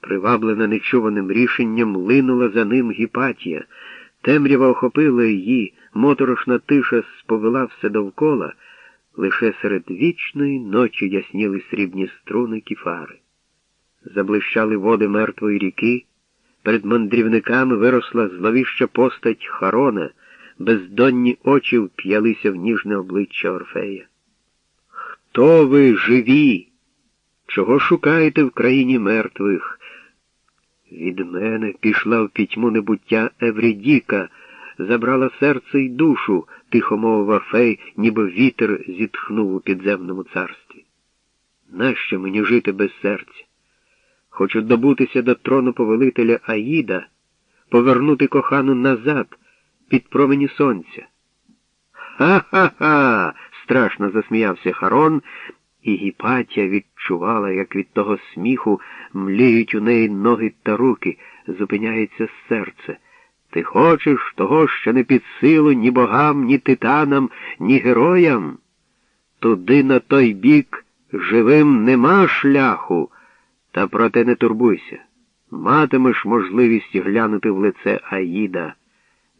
Приваблена нечуваним рішенням, линула за ним гіпатія. Темрява охопила її, моторошна тиша сповела все довкола, лише серед вічної ночі ясніли срібні струни кіфари. Заблищали води мертвої ріки, перед мандрівниками виросла зловіща постать Харона, бездонні очі вп'ялися в ніжне обличчя Орфея. Хто ви живі? Чого шукаєте в країні мертвих? Від мене пішла в пітьму небуття Еврідіка, забрала серце й душу, тихо мовив Орфей, ніби вітер зітхнув у підземному царстві. Нащо мені жити без серця? Хочу добутися до трону повелителя Аїда, повернути кохану назад під промені сонця. Ха-ха-ха. страшно засміявся Харон, і Гіпатія відчувала, як від того сміху мліють у неї ноги та руки, зупиняється серце. Ти хочеш того, що не під силу ні богам, ні титанам, ні героям? Туди на той бік живим нема шляху, та проте не турбуйся. Матимеш можливість глянути в лице Аїда.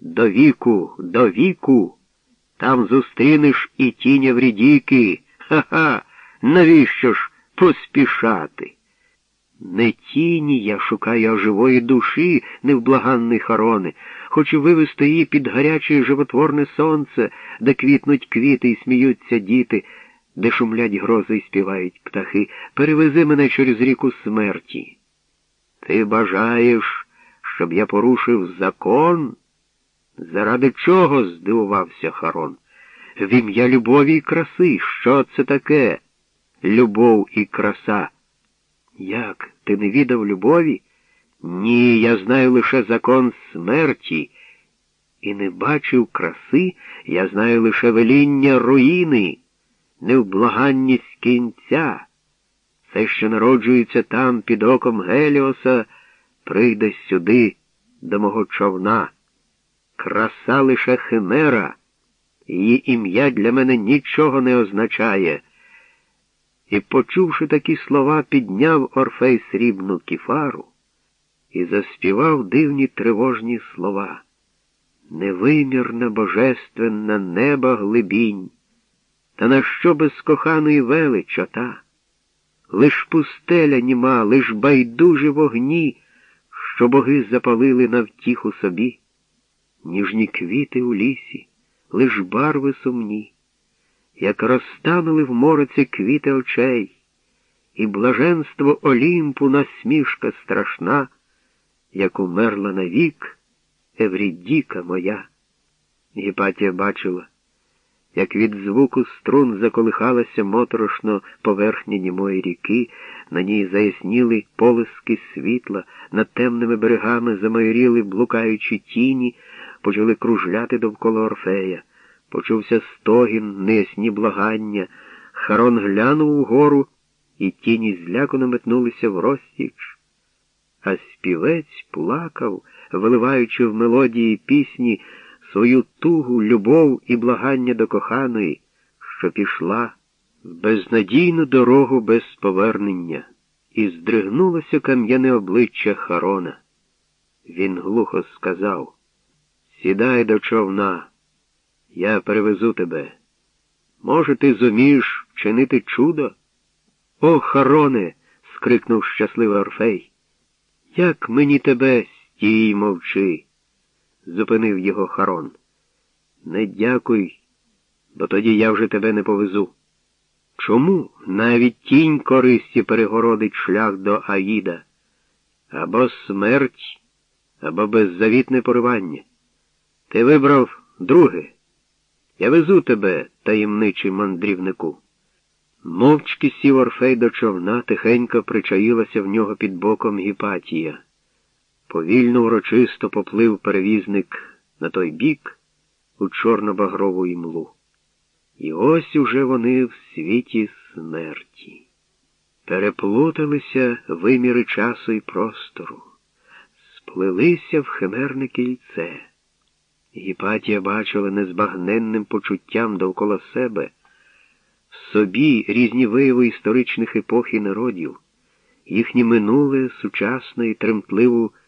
До віку, до віку. Там зустрінеш і тіня врідіки. Ха-ха, навіщо ж поспішати? Не тіні я шукаю а живої душі, невблаганний хорони, хочу вивести її під гаряче животворне сонце, де квітнуть квіти і сміються діти, де шумлять грози і співають птахи. Перевези мене через ріку смерті. Ти бажаєш, щоб я порушив закон? Заради чого? здивувався Харон. В ім'я любові і краси. Що це таке? Любов і краса. Як? Ти не відав любові? Ні, я знаю лише закон смерті. І не бачив краси, я знаю лише веління руїни, невблаганність кінця. Все, що народжується там під оком Геліоса, прийде сюди, до мого човна. Краса лише химера, її ім'я для мене нічого не означає. І, почувши такі слова, підняв Орфей срібну кіфару і заспівав дивні тривожні слова. Невимірна божественна неба глибінь, та на що без коханої велич ота? Лиш пустеля німа, лиш байдужі вогні, що боги запалили на втіху собі, ніжні квіти у лісі, лиш барви сумні як розтанули в мороці квіти очей, і блаженство Олімпу насмішка страшна, як умерла навік Еврідіка моя. Гіпатія бачила, як від звуку струн заколихалася моторошно поверхня німої ріки, на ній заясніли полиски світла, над темними берегами замайоріли блукаючі тіні, почали кружляти довкола Орфея. Почувся стогін, несні благання. Харон глянув угору, і тіні злякано метнулися в розтіч. А співець плакав, виливаючи в мелодії пісні свою тугу, любов і благання до коханої, що пішла в безнадійну дорогу без повернення, і здригнулося кам'яне обличчя Харона. Він глухо сказав Сідай до човна. Я перевезу тебе. Може, ти зумієш вчинити чудо? О, Хароне. скрикнув щасливий Орфей. Як мені тебе стій мовчи, зупинив його Харон. Не дякуй, бо тоді я вже тебе не повезу. Чому навіть тінь користі перегородить шлях до Аїда? Або смерть, або беззавітне поривання? Ти вибрав друге. Я везу тебе, таємничий мандрівнику. Мовчки сів Орфей до човна, тихенько причаїлася в нього під боком Гіпатія. Повільно урочисто поплив перевізник на той бік у чорно-багрову імлу. І ось уже вони в світі смерті. Переплуталися виміри часу і простору, сплелися в химерне кільце. Гіпатія бачила незбагненним почуттям довкола себе в собі різні вияви історичних епох і народів. їхнє минуле, сучасне і тремтливу